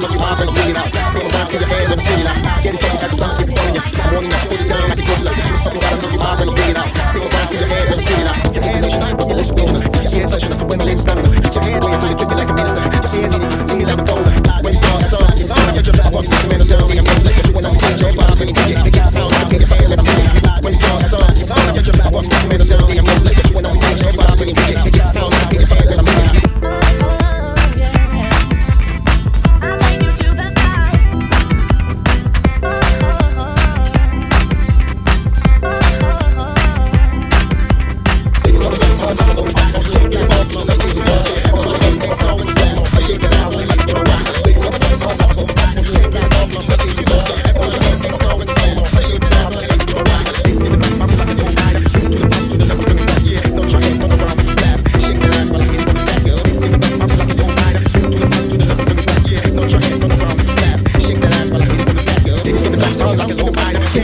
Gotta you I'm bleeding out. Spin around to your head when I'm spinning out. Get it at the stomach, keep it. I'm warning put it down like a you. Spin around to your head when. Your head your. Your head it, it like a minister. Your in it,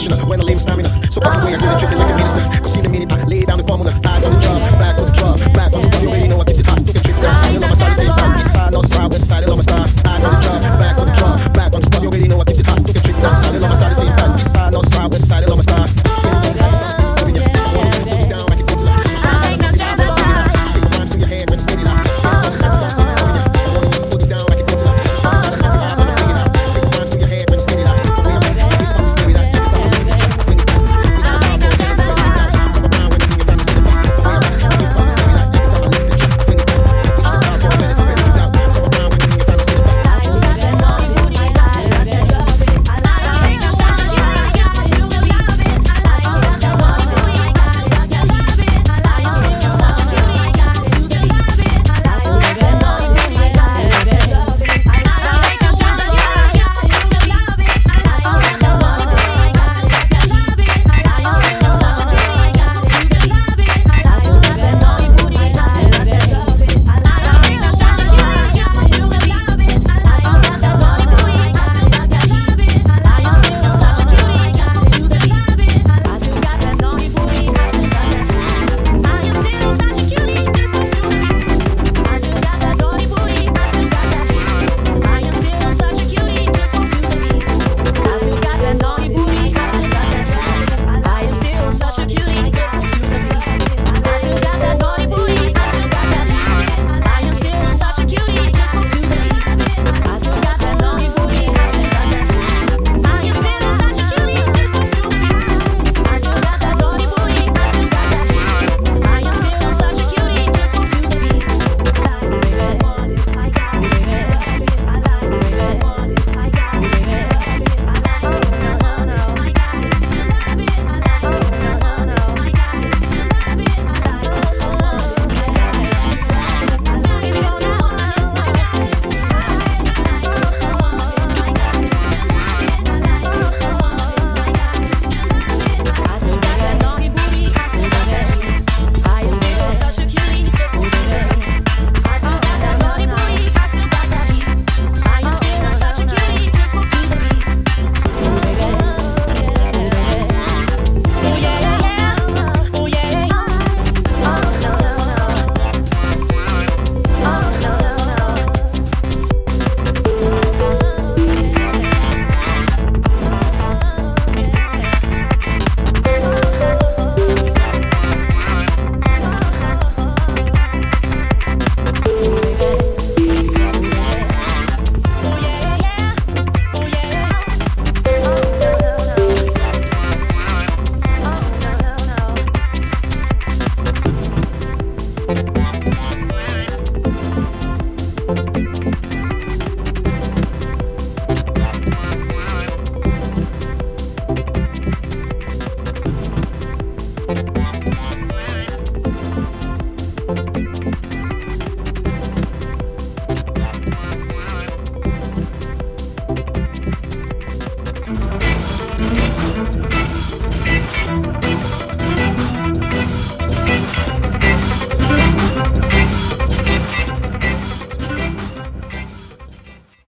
obsessional when I lay stamina. So every way I do it, me like a minister.